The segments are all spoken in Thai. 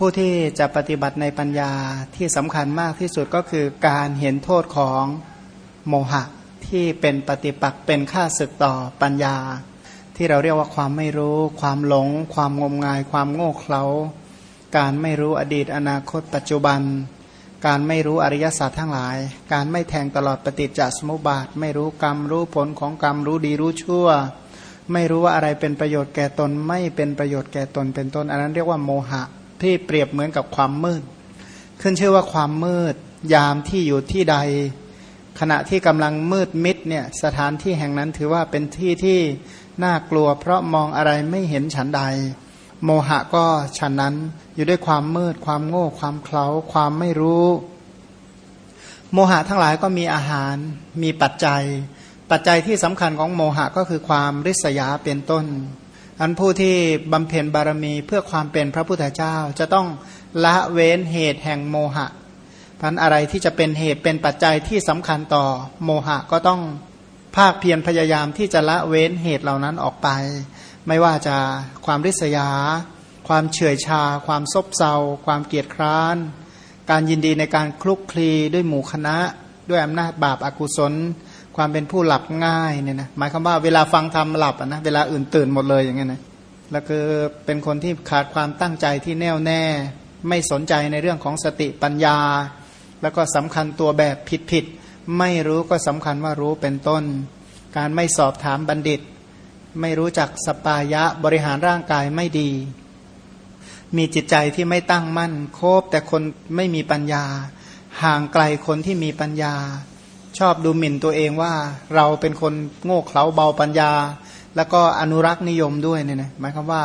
ผู้ที่จะปฏิบัติในปัญญาที่สำคัญมากที่สุดก็คือการเห็นโทษของโมหะที่เป็นปฏิปักษ์เป็นค่าศึกต่อปัญญา ที่เราเรียกว่าความไม่รู้ ความหลง ความงมงาย ความโง่เขลาการไม่รู้อดีตอนาคตปัจจุบัน การไม่รู้อริยสัจทั้งหลาย การไม่แทงตลอดปฏิจจสมุปบาท ไม่รู้กรรมรู้ผลของกรรมรู้ดีรู้ชั่ว ไม่รู้ว่าอะไรเป็นประโยชน์แก่ตนไม่เป็นประโยชน์แก่ตนเป็นต้น อันนั้นเรียกว่าโมหะ ที่เปรียบเหมือนกับความมืด ขึ้นชื่อว่าความมืด ยามที่อยู่ที่ใด ขณะที่กำลังมืดมิดเนี่ยสถานที่แห่งนั้นถือว่าเป็นที่ที่น่ากลัว เพราะมองอะไรไม่เห็นฉันใด โมหะก็ฉันนั้นอยู่ด้วยความมืด ความโง่ ความเคลาความไม่รู้ โมหะทั้งหลายก็มีอาหาร มีปัจจัย ปัจจัยที่สำคัญของโมหะก็คือความริษยาเป็นต้น อันผู้ที่บำเพ็ญบารมีเพื่อความเป็นพระพุทธเจ้า จะต้องละเว้นเหตุแห่งโมหะพันอะไรที่จะเป็นเหตุเป็นปัจจัยที่สำคัญต่อโมหะก็ต้องภาคเพียรพยายามที่จะละเว้นเหตุเหล่านั้นออกไป ไม่ว่าจะความริษยา ความเฉื่อยชา ความซบเซา ความเกียดคร้าน การยินดีในการคลุกคลีด้วยหมู่คณะ ด้วยอำนาจบาปอากุศล ความเป็นผู้หลับง่ายเนี่ยนะหมายความว่าเวลาฟังธรรมหลับนะเวลาอื่นตื่นหมดเลยอย่างเงี้ยนะแล้วคือเป็นคนที่ขาดความตั้งใจที่แน่วแน่ ไม่สนใจในเรื่องของสติปัญญา แล้วก็สำคัญตัวแบบผิดผิดไม่รู้ก็สำคัญว่ารู้เป็นต้น การไม่สอบถามบัณฑิต ไม่รู้จักสปายะบริหารร่างกายไม่ดี มีจิตใจที่ไม่ตั้งมั่น โคบแต่คนไม่มีปัญญา ห่างไกลคนที่มีปัญญา ชอบดูหมิ่นตัวเองว่าเราเป็นคนโง่เขลาเบาปัญญา แล้วก็อนุรักษ์นิยมด้วยเนี่ยนะหมายความว่า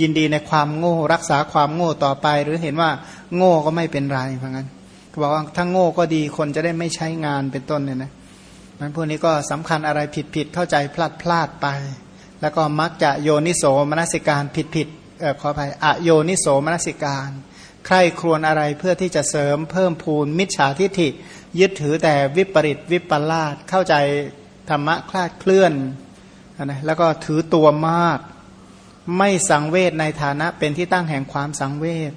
ยินดีในความโง่รักษาความโง่ต่อไป หรือเห็นว่าโง่ก็ไม่เป็นไรเพราะงั้นเขาบอกว่าถ้าโง่ก็ดีคนจะได้ไม่ใช้งานเป็นต้นเนี่ยนะมันพวกนี้ก็สำคัญอะไรผิดผิดเข้าใจพลาดพลาดไป แล้วก็มักจะโยนิโสมนสิการผิดผิดเออขออภัยอโยนิโสมนสิการ ใครครวญอะไรเพื่อที่จะเสริมเพิ่มพูนมิจฉาทิฐิ ยึดถือแต่วิปริตวิปลาสเข้าใจธรรมะคลาดเคลื่อนนะแล้วก็ถือตัวมาก ไม่สังเวชในฐานะเป็นที่ตั้งแห่งความสังเวช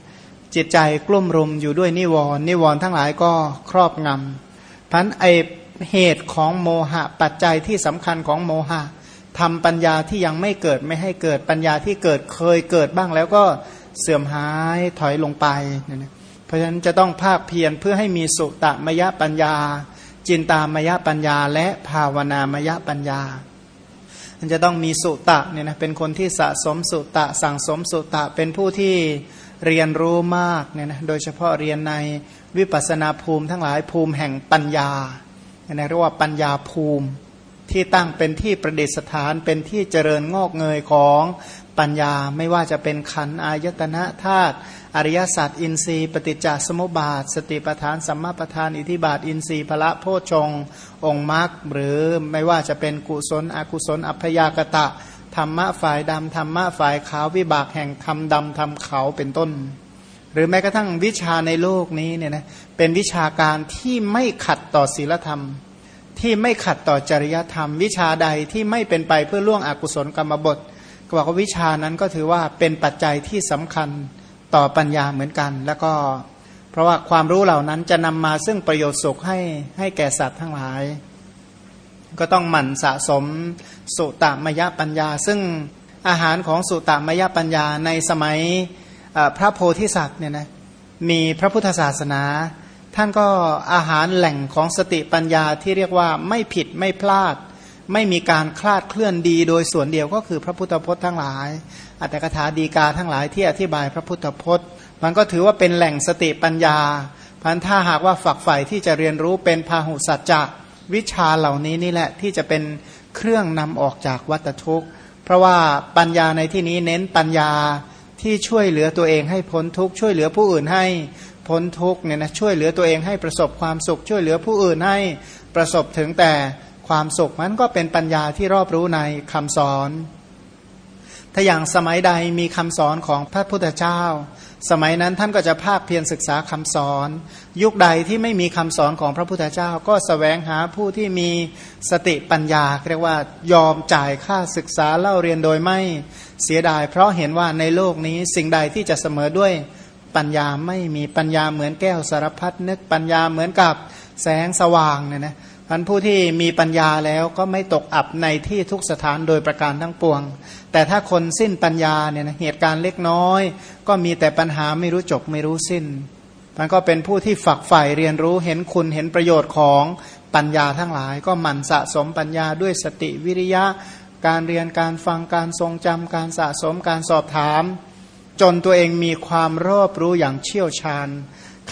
จิตใจกลุ่มรุมอยู่ด้วยนิวรณ์นิวรณ์ทั้งหลายก็ครอบงำพันไอเหตุของโมหะปัจจัยที่สำคัญของโมหะทำปัญญาที่ยังไม่เกิดไม่ให้เกิดปัญญาที่เกิดเคยเกิดบ้างแล้วก็เสื่อมหายถอยลงไปเนี่ย เพราะฉะนั้นจะต้องภาคเพียรเพื่อให้มีสุตมยปัญญา จินตามยปัญญา และภาวนามยปัญญามันจะต้องมีสุตะเนี่ยนะเป็นคนที่สะสมสุตะ สั่งสมสุตะเป็นผู้ที่เรียนรู้มากเนี่ยนะโดยเฉพาะเรียนในวิปัสนาภูมิทั้งหลายภูมิแห่งปัญญาเนี่ยนะเรียกว่าปัญญาภูมิที่ตั้งเป็นที่ประดิษฐานเป็นที่เจริญงอกเงยของ ปัญญาไม่ว่าจะเป็นขันอายตนะธาตุอริยสัจอินทรีย์ ปฏิจจสมุปบาท สติปทานสัมมาปทาน อิทิบาท อินทรีย์พระโพชงองค์มรรคหรือไม่ว่าจะเป็นกุศลอกุศล อัพยากตะ ธรรมะฝ่ายดำธรรมะฝ่ายขาววิบากแห่งธรรมดำธรรมขาวเป็นต้น หรือแม้กระทั่งวิชาในโลกนี้เนี่ยนะเป็นวิชาการที่ไม่ขัดต่อศีลธรรมที่ไม่ขัดต่อจริยธรรม วิชาใดที่ไม่เป็นไปเพื่อล่วงอกุศลกรรมบท ก็บอกว่าวิชานั้นก็ถือว่าเป็นปัจจัยที่สำคัญต่อปัญญาเหมือนกัน แล้วก็ เพราะว่าความรู้เหล่านั้นจะนำมาซึ่งประโยชน์สุขให้ให้แก่สัตว์ทั้งหลาย ก็ต้องหมั่นสะสมสุตามยปัญญา ซึ่งอาหารของสุตามยปัญญาในสมัยพระโพธิสัตว์เนี่ยนะมีพระพุทธศาสนา ท่านก็อาหารแหล่งของสติปัญญาที่เรียกว่าไม่ผิดไม่พลาด ไม่มีการคลาดเคลื่อนดีโดยส่วนเดียวก็คือพระพุทธพจน์ทั้งหลาย อัตถกถาดีกาทั้งหลายที่อธิบายพระพุทธพจน์ มันก็ถือว่าเป็นแหล่งสติปัญญาพันถ้าหากว่าฝักใฝ่ที่จะเรียนรู้เป็นพาหุสัจจะวิชาเหล่านี้นี่แหละที่จะเป็นเครื่องนำออกจากวัตทุกข์ เพราะว่าปัญญาในที่นี้เน้นปัญญาที่ช่วยเหลือตัวเองให้พ้นทุกข์ช่วยเหลือผู้อื่นให้พ้นทุกข์เนี่ยนะช่วยเหลือตัวเองให้ประสบความสุขช่วยเหลือผู้อื่นให้ประสบถึงแต่ ความสุขมันก็เป็นปัญญาที่รอบรู้ในคำสอน ถ้าอย่างสมัยใดมีคำสอนของพระพุทธเจ้า สมัยนั้นท่านก็จะภาคเพียรศึกษาคำสอน ยุคใดที่ไม่มีคำสอนของพระพุทธเจ้า ก็สแสวงหาผู้ที่มีสติปัญญาเรียกว่ายอมจ่ายค่าศึกษาเล่าเรียนโดยไม่เสียดาย เพราะเห็นว่าในโลกนี้สิ่งใดที่จะเสมอด้วยปัญญาไม่มีปัญญาเหมือนแก้วสารพัดนึกปัญญาเหมือนกับแสงสว่างเนี่ยนะ ท่านผู้ที่มีปัญญาแล้วก็ไม่ตกอับในที่ทุกสถานโดยประการทั้งปวง แต่ถ้าคนสิ้นปัญญาเนี่ยนะเหตุการณ์เล็กน้อย ก็มีแต่ปัญหาไม่รู้จบไม่รู้สิ้นมันก็เป็นผู้ที่ฝักใฝ่เรียนรู้เห็นคุณเห็นประโยชน์ของปัญญาทั้งหลาย ก็หมั่นสะสมปัญญาด้วยสติวิริยะ การเรียนการฟังการทรงจำการสะสมการสอบถาม จนตัวเองมีความรอบรู้อย่างเชี่ยวชาญ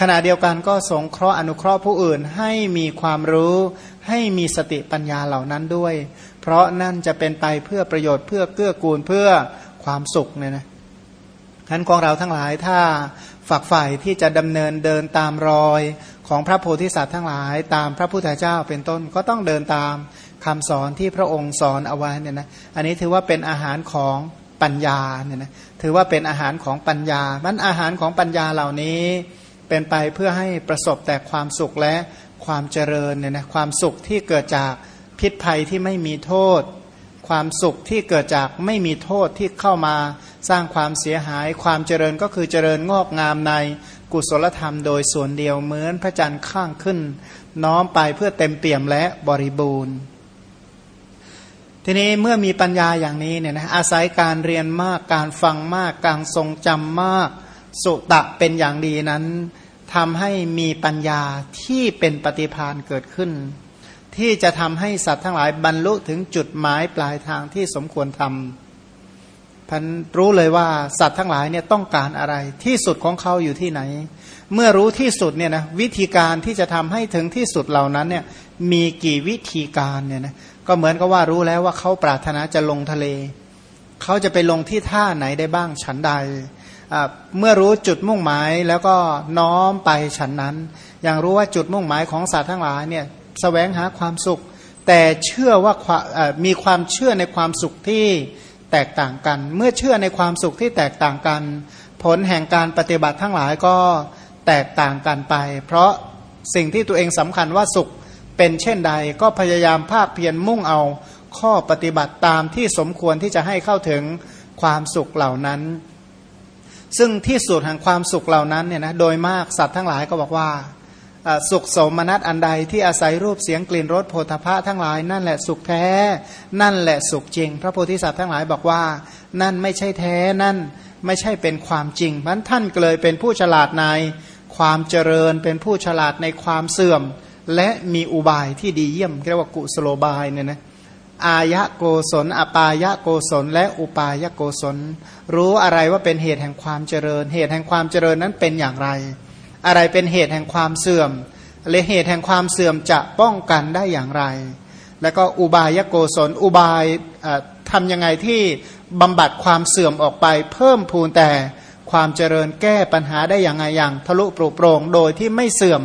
ขณะเดียวกันก็สงเคราะห์อนุเคราะห์ผู้อื่นให้มีความรู้ ให้มีสติปัญญาเหล่านั้นด้วย เพราะนั่นจะเป็นไปเพื่อประโยชน์เพื่อเกื้อกูลเพื่อความสุขเนี่ยนะท่านของเราทั้งหลายถ้าฝักใฝ่ที่จะดำเนินเดินตามรอยของพระโพธิสัตว์ทั้งหลาย ตามพระพุทธเจ้าเป็นต้นก็ต้องเดินตามคำสอนที่พระองค์สอนเอาไว้เนี่ยนะอันนี้ถือว่าเป็นอาหารของปัญญาเนี่ยนะถือว่าเป็นอาหารของปัญญามันอาหารของปัญญาเหล่านี้ เป็นไปเพื่อให้ประสบแต่ความสุขและความเจริญเนี่ยนะความสุขที่เกิดจากพิษภัยที่ไม่มีโทษ ความสุขที่เกิดจากไม่มีโทษที่เข้ามาสร้างความเสียหาย ความเจริญก็คือเจริญงอกงามในกุศลธรรมโดยส่วนเดียวเหมือนพระจันทร์ข้างขึ้น น้อมไปเพื่อเต็มเปี่ยมและบริบูรณ์ ทีนี้เมื่อมีปัญญาอย่างนี้เนี่ยนะอาศัยการเรียนมากการฟังมากการทรงจำมาก สุตะเป็นอย่างดีนั้น ทำให้มีปัญญาที่เป็นปฏิพานเกิดขึ้น ที่จะทำให้สัตว์ทั้งหลายบรรลุถึงจุดหมายปลายทางที่สมควรทำพันรู้เลยว่าสัตว์ทั้งหลายเนี่ยต้องการอะไร ที่สุดของเขาอยู่ที่ไหน เมื่อรู้ที่สุดเนี่ยนะวิธีการที่จะทำให้ถึงที่สุดเหล่านั้นเนี่ยมีกี่วิธีการเนี่ยนะก็เหมือนกับว่ารู้แล้วว่าเขาปรารถนาจะลงทะเล เขาจะไปลงที่ท่าไหนได้บ้างฉันใด เมื่อรู้จุดมุ่งหมายแล้วก็น้อมไปฉันนั้น อย่างรู้ว่าจุดมุ่งหมายของสัตว์ทั้งหลายเนี่ยสแสวงหาความสุข แต่เชื่อว่ามีความเชื่อในความสุขที่แตกต่างกัน เมื่อเชื่อในความสุขที่แตกต่างกัน ผลแห่งการปฏิบัติทั้งหลายก็แตกต่างกันไป เพราะสิ่งที่ตัวเองสำคัญว่าสุขเป็นเช่นใดก็พยายามภาคเพียรมุ่งเอาข้อปฏิบัติตามที่สมควรที่จะให้เข้าถึงความสุขเหล่านั้น ซึ่งที่สุดแห่งความสุขเหล่านั้นเนี่ยนะโดยมากสัตว์ทั้งหลายก็บอกว่าสุขสมนัตอันใดที่อาศัยรูปเสียงกลิ่นรสโพธพะทั้งหลาย นั่นแหละสุขแท้ นั่นแหละสุขจริง พระโพธิสัตว์ทั้งหลายบอกว่า นั่นไม่ใช่แท้นั่นไม่ใช่เป็นความจริงมันท่านเลยเป็นผู้ฉลาดในความเจริญเป็นผู้ฉลาดในความเสื่อม และมีอุบายที่ดีเยี่ยมเรียกว่ากุสโลบายเนี่ยนะ อายะโกศลอปายะโกศล และอุปายะโกศล รู้อะไรว่าเป็นเหตุแห่งความเจริญ เหตุแห่งความเจริญนั้นเป็นอย่างไร อะไรเป็นเหตุแห่งความเสื่อมและเหตุแห่งความเสื่อมจะป้องกันได้อย่างไร แล้วก็อุบายะโกศล อุบายทำยังไงที่บำบัดความเสื่อมออกไป เพิ่มพูนแต่ความเจริญแก้ปัญหาได้อย่างไงอย่าง ทะลุปรุโปรงโดยที่ไม่เสื่อม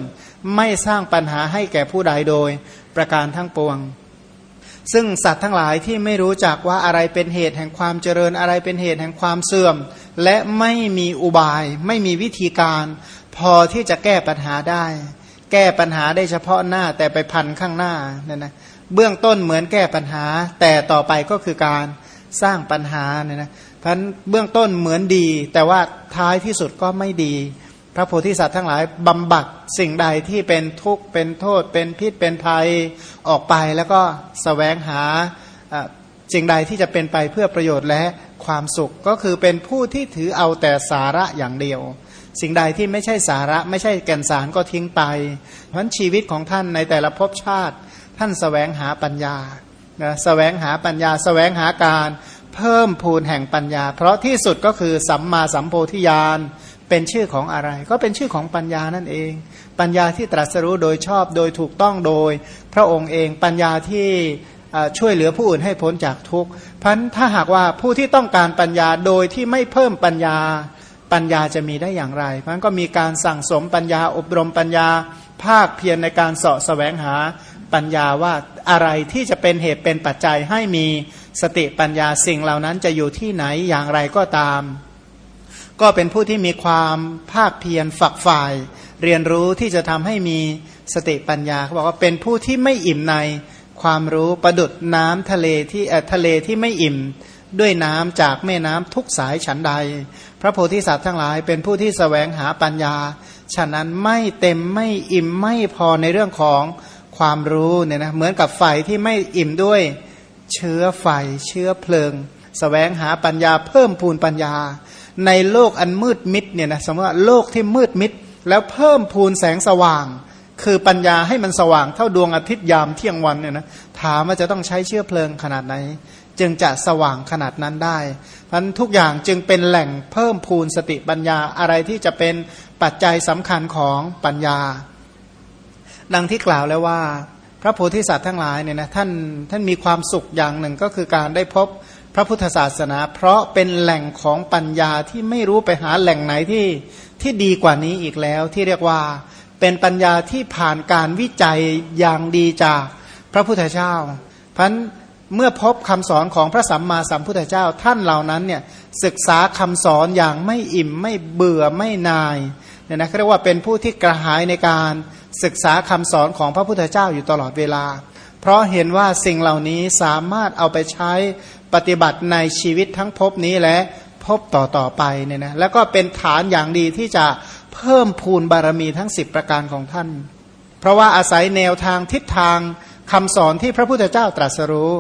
ไม่สร้างปัญหาให้แก่ผู้ใดโดย ประการทั้งปวง ซึ่งสัตว์ทั้งหลายที่ไม่รู้จักว่าอะไรเป็นเหตุแห่งความเจริญอะไรเป็นเหตุแห่งความเสื่อม และไม่มีอุบาย ไม่มีวิธีการ พอที่จะแก้ปัญหาได้ แก้ปัญหาได้เฉพาะหน้าแต่ไปพันข้างหน้าเนี่ยนะเบื้องต้นเหมือนแก้ปัญหา แต่ต่อไปก็คือการสร้างปัญหาเนี่ยนะพันเบื้องต้นเหมือนดี แต่ว่าท้ายที่สุดก็ไม่ดี พระโพธิสัตว์ทั้งหลายบำบัดสิ่งใดที่เป็นทุกข์เป็นโทษ เป็นพิษเป็นภัยออกไปแล้วก็สแสวงหาสิ่งใดที่จะเป็นไปเพื่อประโยชน์และความสุขก็คือเป็นผู้ที่ถือเอาแต่สาระอย่างเดียว สิ่งใดที่ไม่ใช่สาระไม่ใช่แก่นสารก็ทิ้งไป เพราะชีวิตของท่านในแต่ละภพชาติ ท่านสแสวงหาปัญญาสแสวงหาปัญญาสแสวงหาการเพิ่มพูนแห่งปัญญา เพราะที่สุดก็คือสัมมาสัมโพธิญาณ เป็นชื่อของอะไร ก็เป็นชื่อของปัญญานั่นเอง ปัญญาที่ตรัสรู้โดยชอบโดยถูกต้องโดย พระองค์เองปัญญาที่ช่วยเหลือผู้อื่นให้พ้นจากทุกข์พันถ้าหากว่าผู้ที่ต้องการปัญญาโดยที่ไม่เพิ่มปัญญา ปัญญาจะมีได้อย่างไรพันก็มีการสั่งสมปัญญาอบรมปัญญา ภาคเพียรในการเสาะแสวงหาปัญญาว่าอะไรที่จะเป็นเหตุเป็นปัจจัยให้มีสติปัญญาสิ่งเหล่านั้นจะอยู่ที่ไหนอย่างไรก็ตาม ก็เป็นผู้ที่มีความภาคเพียรฝักฝ่าย เรียนรู้ที่จะทำให้มีสติปัญญาเขาบอกว่าเป็นผู้ที่ไม่อิ่มในความรู้ประดุดน้ำทะเลที่ทะเลที่ไม่อิ่มด้วยน้ำจากแม่น้ำทุกสายฉันใด พระโพธิสัตว์ทั้งหลายเป็นผู้ที่สแสวงหาปัญญา ฉะนั้นไม่เต็มไม่อิ่มไม่พอในเรื่องของความรู้เนี่ยนะเหมือนกับไฟที่ไม่อิ่มด้วยเชื้อไฟเชื้อเพลิงสแสวงหาปัญญาเพิ่มพูนปัญญา ในโลกอันมืดมิดเนี่ยนะสมมติว่าโลกที่มืดมิด แล้วเพิ่มพูนแสงสว่าง คือปัญญาให้มันสว่างเท่าดวงอาทิตย์ยามเที่ยงวันเนี่ยนะถามว่าจะต้องใช้เชื้อเพลิงขนาดไหน จึงจะสว่างขนาดนั้นได้พันทุกอย่างจึงเป็นแหล่งเพิ่มพูนสติปัญญาอะไรที่จะเป็นปัจจัยสำคัญของปัญญา ดังที่กล่าวแล้วว่า พระโพธิสัตว์ทั้งหลายเนี่ยนะท่านท่านมีความสุขอย่างหนึ่งก็คือการได้พบ พระพุทธศาสนา เพราะเป็นแหล่งของปัญญาที่ไม่รู้ไปหาแหล่งไหนที่ที่ดีกว่านี้อีกแล้ว ที่เรียกว่าเป็นปัญญาที่ผ่านการวิจัยอย่างดีจากพระพุทธเจ้าพันเมื่อพบคำสอนของพระสัมมาสัมพุทธเจ้าท่านเหล่านั้นเนี่ยศึกษาคำสอนอย่างไม่อิ่มไม่เบื่อไม่นายเนี่ยนะเรียกว่าเป็นผู้ที่กระหายในการศึกษาคำสอนของพระพุทธเจ้าอยู่ตลอดเวลา เพราะเห็นว่าสิ่งเหล่านี้สามารถเอาไปใช้ ปฏิบัติในชีวิตทั้งพบนี้และพบต่อต่อไปเนี่ยนะแล้วก็เป็นฐานอย่างดีที่จะเพิ่มพูนบารมีทั้ง 10 ประการของท่าน เพราะว่าอาศัยแนวทางทิศทางคำสอนที่พระพุทธเจ้าตรัสรู้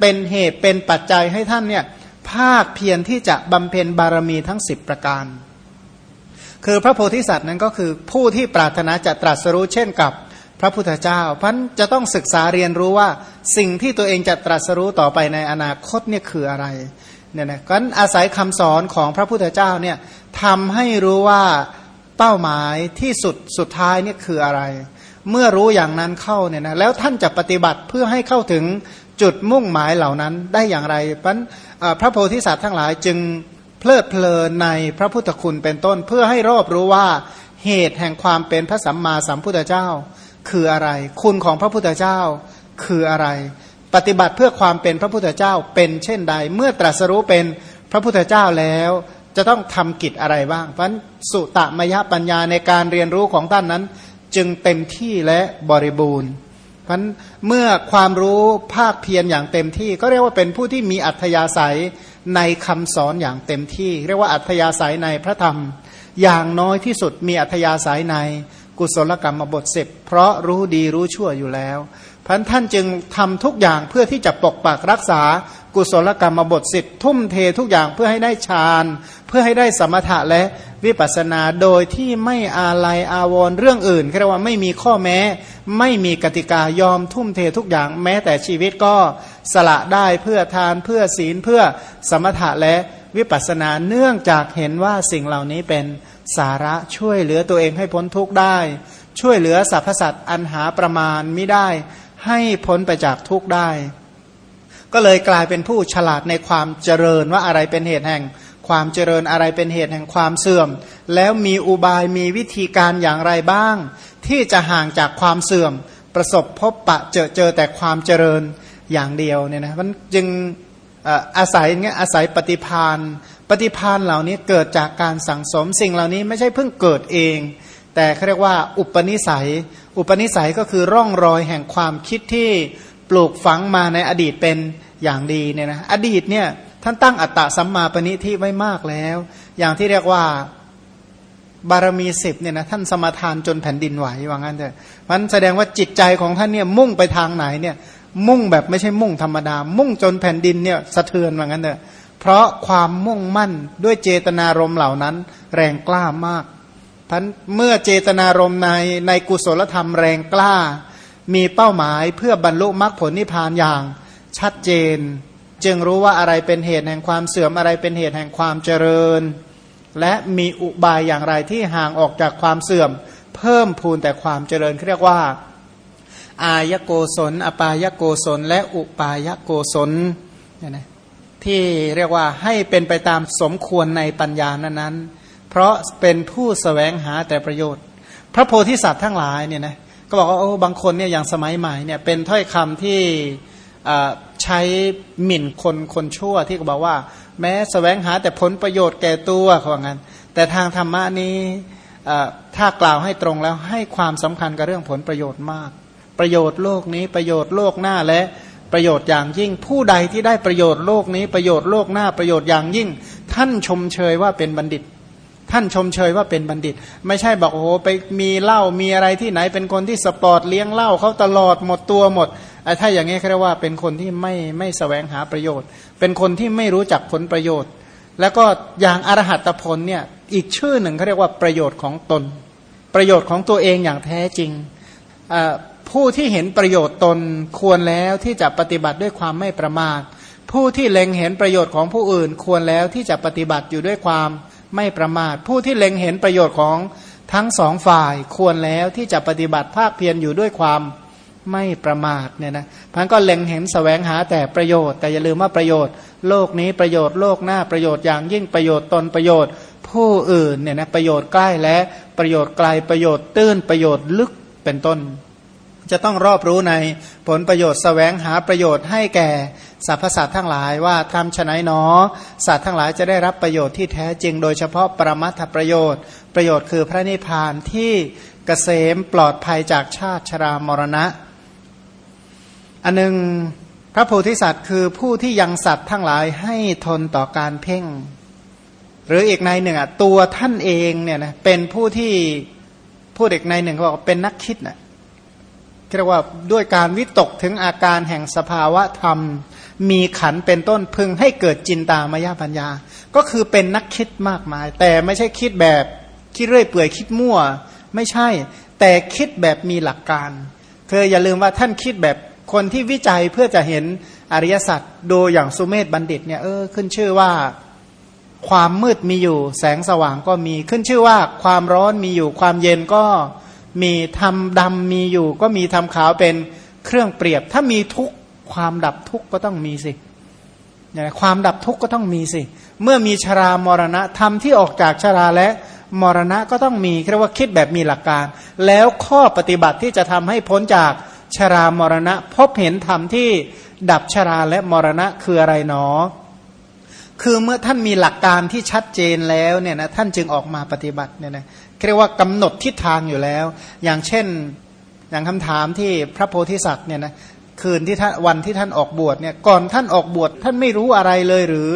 เป็นเหตุเป็นปัจจัยให้ท่านเนี่ยภาคเพียรที่จะบำเพ็ญบารมีทั้ง 10 ประการ คือพระโพธิสัตว์นั้นก็คือผู้ที่ปรารถนาจะตรัสรู้เช่นกับ พระพุทธเจ้าพันจะต้องศึกษาเรียนรู้ว่าสิ่งที่ตัวเองจะตรัสรู้ต่อไปในอนาคตเนี่ยคืออะไรเนี่ยนะก็อาศัยคำสอนของพระพุทธเจ้าเนี่ยทำให้รู้ว่าเป้าหมายที่สุดสุดท้ายเนี่ยคืออะไร เมื่อรู้อย่างนั้นเข้าเนี่ยนะแล้วท่านจะปฏิบัติเพื่อให้เข้าถึงจุดมุ่งหมายเหล่านั้นได้อย่างไรพราพระโพธิสัตว์ทั้งหลายจึงเพลิดเพลินในพระพุทธคุณเป็นต้น เพื่อให้รอบรู้ว่าเหตุแห่งความเป็นพระสัมมาสัมพุทธเจ้า คืออะไร คุณของพระพุทธเจ้าคืออะไร ปฏิบัติเพื่อความเป็นพระพุทธเจ้าเป็นเช่นใด เมื่อตรัสรู้เป็นพระพุทธเจ้าแล้ว จะต้องทำกิจอะไรบ้าง เพราะสุตมยปัญญาในการเรียนรู้ของท่านนั้น จึงเต็มที่และบริบูรณ์เพราะเมื่อความรู้ภาคเพียรอย่างเต็มที่ ก็เรียกว่าเป็นผู้ที่มีอัธยาศัยในคำสอนอย่างเต็มที่ เรียกว่าอัธยาศัยในพระธรรม อย่างน้อยที่สุดมีอัธยาศัยใน กุศลกรรมบทสิบเพราะรู้ดีรู้ชั่วอยู่แล้วพันท่านจึงทำทุกอย่างเพื่อที่จะปกปักรักษากุศลกรรมบทสิบทุ่มเททุกอย่างเพื่อให้ได้ฌาน เพื่อให้ได้สมถะและวิปัสสนาโดยที่ไม่อาลัยอาวรเรื่องอื่นเรียกว่าไม่มีข้อแม้ ไม่มีกติกายอมทุ่มเททุกอย่างแม้แต่ชีวิตก็สละได้เพื่อทานเพื่อศีลเพื่อสมถะและวิปัสสนาเนื่องจากเห็นว่าสิ่งเหล่านี้เป็น สาระช่วยเหลือตัวเองให้พ้นทุกข์ได้ ช่วยเหลือสรรพสัตว์อันหาประมาณไม่ได้ ให้พ้นไปจากทุกข์ได้ ก็เลยกลายเป็นผู้ฉลาดในความเจริญว่าอะไรเป็นเหตุแห่ง ความเจริญอะไรเป็นเหตุแห่งความเสื่อม แล้วมีอุบายมีวิธีการอย่างไรบ้าง ที่จะห่างจากความเสื่อม ประสบพบปะเจอเจอแต่ความเจริญอย่างเดียวเนี่ยนะมันจึงอาศัยเงี้ยอาศัยปฏิพาน ปฏิพานเหล่านี้เกิดจากการสั่งสมสิ่งเหล่านี้ไม่ใช่เพิ่งเกิดเอง แต่เขาเรียกว่า อุปนิสัย อุปนิสัยก็คือร่องรอยแห่งความคิดที่ปลูกฝังมาในอดีตเป็นอย่างดีเนี่ยนะอดีตเนี่ยท่านตั้งอัตตะสัมมาปณิที่ไว้มากแล้ว อย่างที่เรียกว่าบารมีสิบเนี่ยนะท่านสมาทานจนแผ่นดินไหวว่างั้นเถอะมันแสดงว่าจิตใจของท่านเนี่ยมุ่งไปทางไหนเนี่ยมุ่งแบบไม่ใช่มุ่งธรรมดา มุ่งจนแผ่นดินเนี่ยสะเทือนว่างั้นเถอะ เพราะความมุ่งมั่นด้วยเจตนารมณ์เหล่านั้น แรงกล้ามากพันเมื่อเจตนารมณ์ในในกุศลธรรมแรงกล้า มีเป้าหมายเพื่อบรรลุมรรคผลนิพพานอย่าง ชัดเจน จึงรู้ว่าอะไรเป็นเหตุแห่งความเสื่อมอะไรเป็นเหตุแห่งความเจริญ และมีอุบายอย่างไรที่ห่างออกจากความเสื่อม เพิ่มพูนแต่ความเจริญเรียกว่า อายโกศล อปายโกศล และอุปายโกศลเนี่ยนะ ที่เรียกว่าให้เป็นไปตามสมควรในปัญญานั้นๆ เพราะเป็นผู้สแสวงหาแต่ประโยชน์ พระโพธิสัตว์ทั้งหลายเนี่ยนะก็บอกว่าโอ้บางคนเนี่ยอย่างสมัยใหม่เนี่ยเป็นถ้อยคำที่ใช้หมิ่นคนคนชั่วที่ก็บอกว่า แม้สแสวงหาแต่ผลประโยชน์แก่ตัวเขาว่างั้น แต่ทางธรรมะนี้ถ้ากล่าวให้ตรงแล้วให้ความสำคัญกับเรื่องผลประโยชน์มาก ประโยชน์โลกนี้ประโยชน์โลกหน้าและ ประโยชน์อย่างยิ่ง ผู้ใดที่ได้ประโยชน์โลกนี้ประโยชน์โลกหน้าประโยชน์อย่างยิ่ง ท่านชมเชยว่าเป็นบัณฑิต ท่านชมเชยว่าเป็นบัณฑิต ไม่ใช่บอกโอ้โหไปมีเหล้ามีอะไรที่ไหนเป็นคนที่สปอร์ตเลี้ยงเหล้าเขาตลอดหมดตัวหมดไอ้ถ้าอย่างนี้เขาเรียกว่าเป็นคนที่ไม่ไม่แสวงหาประโยชน์ เป็นคนที่ไม่รู้จักผลประโยชน์ แล้วก็อย่างอรหัตผลเนี่ยอีกชื่อหนึ่งเขาเรียกว่าประโยชน์ของตน ประโยชน์ของตัวเองอย่างแท้จริง ผู้ที่เห็นประโยชน์ตนควรแล้วที่จะปฏิบัติด้วยความไม่ประมาท ผู้ที่เล็งเห็นประโยชน์ของผู้อื่น ควรแล้วที่จะปฏิบัติอยู่ด้วยความไม่ประมาท ผู้ที่เล็งเห็นประโยชน์ของทั้งสองฝ่ายควรแล้วที่จะปฏิบัติภาคเพียรอยู่ด้วยความไม่ประมาทเนี่ยนะพันก็เล็งเห็นสแสวงหาแต่ประโยชน์ แต่อย่าลืมว่าประโยชน์ โลกนี้ประโยชน์โลกหน้าประโยชน์อย่างยิ่งประโยชน์ตนประโยชน์ ผู้อื่นเนี่ยนะประโยชน์ใกล้และประโยชน์ไกลประโยชน์ตื้นประโยชน์ลึกเป็นต้น จะต้องรอบรู้ในผลประโยชน์สแสวงหาประโยชน์ให้แก่สรรพสัตว์ทั้งหลายว่าทำฉนัยหนอ สัตว์ทั้งหลายจะได้รับประโยชน์ที่แท้จริงโดยเฉพาะปรมัตถประโยชน์ ประโยชน์คือพระนิพพานที่เกษมปลอดภัยจากชาติชรามรณะ อันหนึ่งพระโพธิสัตว์คือผู้ที่ยังสัตว์ทั้งหลายให้ทนต่อการเพ่ง หรืออีกในหนึ่งอะตัวท่านเองเนี่ยนะเป็นผู้ที่ผู้เด็กในหนึ่งเขาบอกเป็นนักคิดนะ่ะ เรียกว่าด้วยการวิตกถึงอาการแห่งสภาวะธรรม มีขันเป็นต้นพึงให้เกิดจินตามายาปัญญา ก็คือเป็นนักคิดมากมาย แต่ไม่ใช่คิดแบบคิดเรื่อยเปื่อยคิดมั่ว ไม่ใช่ แต่คิดแบบมีหลักการเธออย่าลืมว่าท่านคิดแบบคนที่วิจัยเพื่อจะเห็นอริยสัจโดยอย่างสุเมธบัณฑิตเนี่ยเออขึ้นชื่อว่าความมืดมีอยู่ แสงสว่างก็มีขึ้นชื่อว่าความร้อนมีอยู่ความเย็นก็ มีทำดำมีอยู่ ก็มีทำขาวเป็นเครื่องเปรียบ ถ้ามีทุกความดับทุกก็ต้องมีสิความดับทุกข์ก็ต้องมีสิ เมื่อมีชรามรณะธรรมที่ออกจากชราและมรณะก็ต้องมีเรียกว่าคิดแบบมีหลักการ แล้วข้อปฏิบัติที่จะทำให้พ้นจากชรามรณะ พบเห็นธรรมที่ดับชราและมรณะคืออะไรหนอ คือเมื่อท่านมีหลักการที่ชัดเจนแล้วเนี่ยนะท่านจึงออกมาปฏิบัติเนี่ยนะ เรียกว่ากำหนดทิศทางอยู่แล้ว อย่างเช่นอย่างคำถามที่พระโพธิสัตว์เนี่ยนะคืนที่ท่านวันที่ท่านออกบวชเนี่ยก่อนท่านออกบวชท่านไม่รู้อะไรเลยหรือ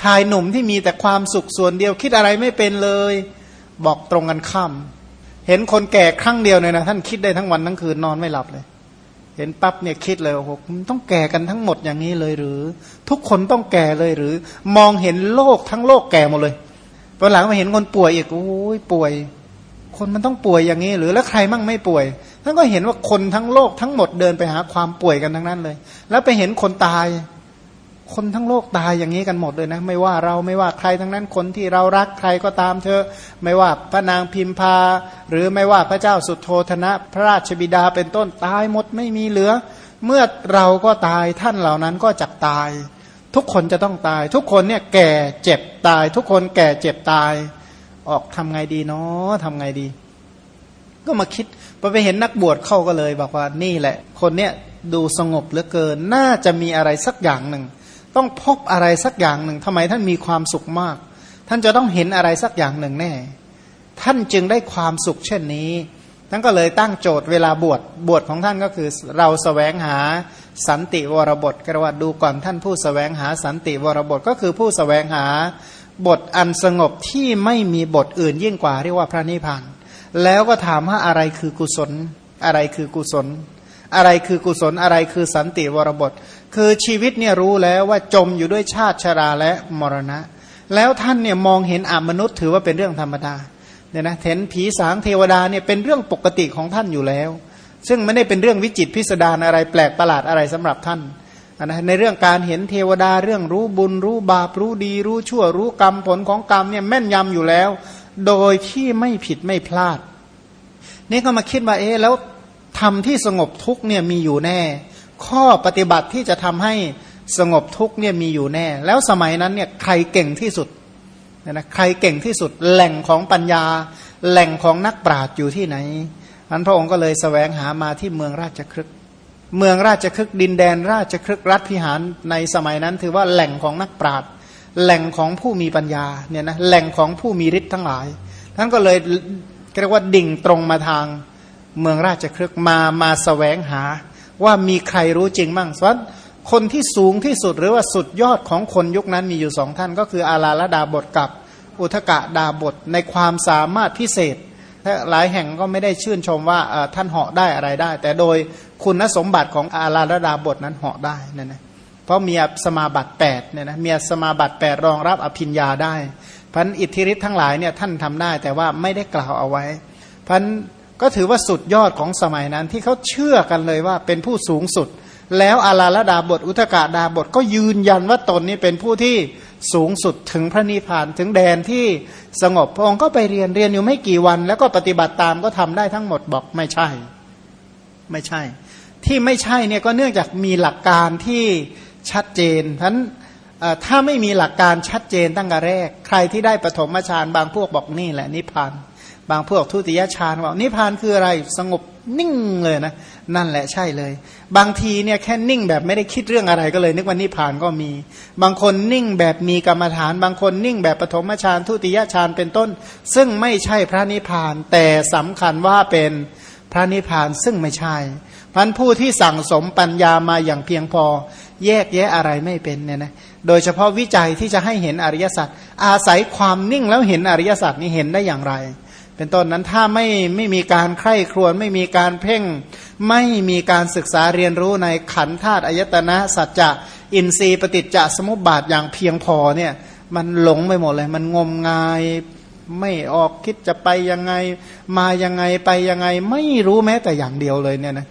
ชายหนุ่มที่มีแต่ความสุขส่วนเดียวคิดอะไรไม่เป็นเลย บอกตรงกันข้ามเห็นคนแก่ครั้งเดียวเนี่ยนะท่านคิดได้ทั้งวันทั้งคืนนอนไม่หลับเลย เห็นปั๊บเนี่ยคิดเลยโอ้โหต้องแก่กันทั้งหมดอย่างนี้เลยหรือ ทุกคนต้องแก่เลยหรือ มองเห็นโลกทั้งโลกแก่หมดเลยพอหลังมาเห็นคนป่วยอีกโอ้ยป่วย คนมันต้องป่วยอย่างนี้ หรือแล้วใครมั่งไม่ป่วยท่านก็เห็นว่าคนทั้งโลกทั้งหมดเดินไปหาความป่วยกันทั้งนั้นเลย แล้วไปเห็นคนตาย คนทั้งโลกตายอย่างนี้กันหมดเลยนะ ไม่ว่าเราไม่ว่าใครทั้งนั้นคนที่เรารักใครก็ตามเธอไม่ว่าพระนางพิมพา หรือไม่ว่าพระเจ้าสุโธธนะ พระราชบิดาเป็นต้นตายหมดไม่มีเหลือ เมื่อเราก็ตายท่านเหล่านั้นก็จักตาย ทุกคนจะต้องตาย ทุกคนเนี่ยแก่เจ็บตาย ทุกคนแก่เจ็บตาย ออกทำไงดีเนาะทำไงดี ก็มาคิดพอไปเห็นนักบวชเข้าก็เลยบอกว่านี่แหละ คนเนี้ยดูสงบเหลือเกิน น่าจะมีอะไรสักอย่างหนึ่ง ต้องพบอะไรสักอย่างหนึ่งทำไมท่านมีความสุขมาก ท่านจะต้องเห็นอะไรสักอย่างหนึ่งแน่ ท่านจึงได้ความสุขเช่นนี้ท่านก็เลยตั้งโจทย์เวลาบวชบวชของท่านก็คือเราสแสวงหาสันติวรบทกระวัดดูก่อนท่านผู้สแสวงหาสันติวรบทก็คือผู้สแสวงหา บทอันสงบที่ไม่มีบทอื่นยิ่งกว่าเรียกว่าพระนิพพาน แล้วก็ถามว่าอะไรคือกุศล อะไรคือกุศล อะไรคือกุศลอะไรคือสันติวรบท คือชีวิตเนี่ยรู้แล้วว่าจมอยู่ด้วยชาติชราและมรณะ แล้วท่านเนี่ยมองเห็นอมนุษย์ถือว่าเป็นเรื่องธรรมดาเนี่ยนะเห็นผีสางเทวดาเนี่ยเป็นเรื่องปกติของท่านอยู่แล้ว ซึ่งไม่ได้เป็นเรื่องวิจิตพิสดารอะไรแปลกประหลาดอะไรสำหรับท่าน นะในเรื่องการเห็นเทวดาเรื่องรู้บุญรู้บาปรู้ดีรู้ชั่วรู้กรรมผลของกรรมเนี่ยแม่นยำอยู่แล้ว โดยที่ไม่ผิดไม่พลาด นี่ก็มาคิดว่าเอ๊แล้วทำที่สงบทุกเนี่ยมีอยู่แน่ ข้อปฏิบัติที่จะทำให้สงบทุกเนี่ยมีอยู่แน่ แล้วสมัยนั้นเนี่ยใครเก่งที่สุดนะใครเก่งที่สุดแหล่งของปัญญา แหล่งของนักปราชญ์อยู่ที่ไหนอันพระองค์ก็เลยสแสวงหามาที่เมืองราชครึก เมืองราชครึกดินแดนราชครึกรัฐพิหารในสมัยนั้น ถือว่าแหล่งของนักปราชญ์แหล่งของผู้มีปัญญาเนี่ยนะแหล่งของผู้มีฤทธิ์ทั้งหลายท่านก็เลยเรียกว่าดิ่งตรงมาทางเมืองราชครึกมามาสแสวงหา ว่ามีใครรู้จริงบ้างส่วนคนที่สูงที่สุดหรือว่าสุดยอดของคนยุคนั้นมีอยู่สองท่าน ก็คืออาลาลดาบทกับอุทกะดาบทในความสามารถพิเศษ หลายแห่งก็ไม่ได้ชื่นชมว่าท่านเหาะได้อะไรได้ แต่โดยคุณสมบัติของอาลาดาบทนั้นเหาะได้นั่นนะเพราะมีสมาบัติ8เนี่ยนะมีสมาบัติ8รองรับอภิญญาได้พันอิทธิฤทธิ์ทั้งหลายเนี่ยท่านทำได้แต่ว่าไม่ได้กล่าวเอาไว้พันก็ถือว่าสุดยอดของสมัยนั้นที่เขาเชื่อกันเลยว่าเป็นผู้สูงสุด แล้วอาลาลดาบทอุทกาดาบทก็ยืนยันว่าตนนี้เป็นผู้ที่ สูงสุดถึงพระนิพพานถึงแดนที่สงบพระองค์ก็ไปเรียนเรียนอยู่ไม่กี่วัน แล้วก็ปฏิบัติตามก็ทำได้ทั้งหมดบอกไม่ใช่ ไม่ใช่ ที่ไม่ใช่เนี่ยก็เนื่องจากมีหลักการที่ชัดเจนทั้นถ้าไม่มีหลักการชัดเจนตั้งแต่แรก ใครที่ได้ปฐมฌานบางพวกบอกนี่แหละนิพพาน บางพวกทุติยฌานบอกนิพพานคืออะไรสงบนิ่งเลยนะ นั่นแหละใช่เลย บางทีเนี่ยแค่นิ่งแบบไม่ได้คิดเรื่องอะไรก็เลย นึกว่านิพพานก็มี บางคนนิ่งแบบมีกรรมฐาน บางคนนิ่งแบบปฐมฌานทุติยฌานเป็นต้น ซึ่งไม่ใช่พระนิพพาน แต่สำคัญว่าเป็นพระนิพพานซึ่งไม่ใช่พันผู้ที่สั่งสมปัญญามาอย่างเพียงพอ แยกแยะอะไรไม่เป็นเนี่ยนะโดยเฉพาะวิจัยที่จะให้เห็นอริยสัจอาศัยความนิ่งแล้วเห็นอริยสัจนี้เห็นได้อย่างไร เป็นต้นนั้นถ้าไม่ไม่มีการใคร่ครวญไม่มีการเพ่ง ไม่มีการศึกษาเรียนรู้ในขันธาตุอายตนะสัจจะอินทรีย์ปฏิจจสมุปบาทอย่างเพียงพอเนี่ยมันหลงไปหมดเลย มันงมงายไม่ออกคิดจะไปยังไง มายังไงไปยังไง ไม่รู้แม้แต่อย่างเดียวเลยเนี่ยนะ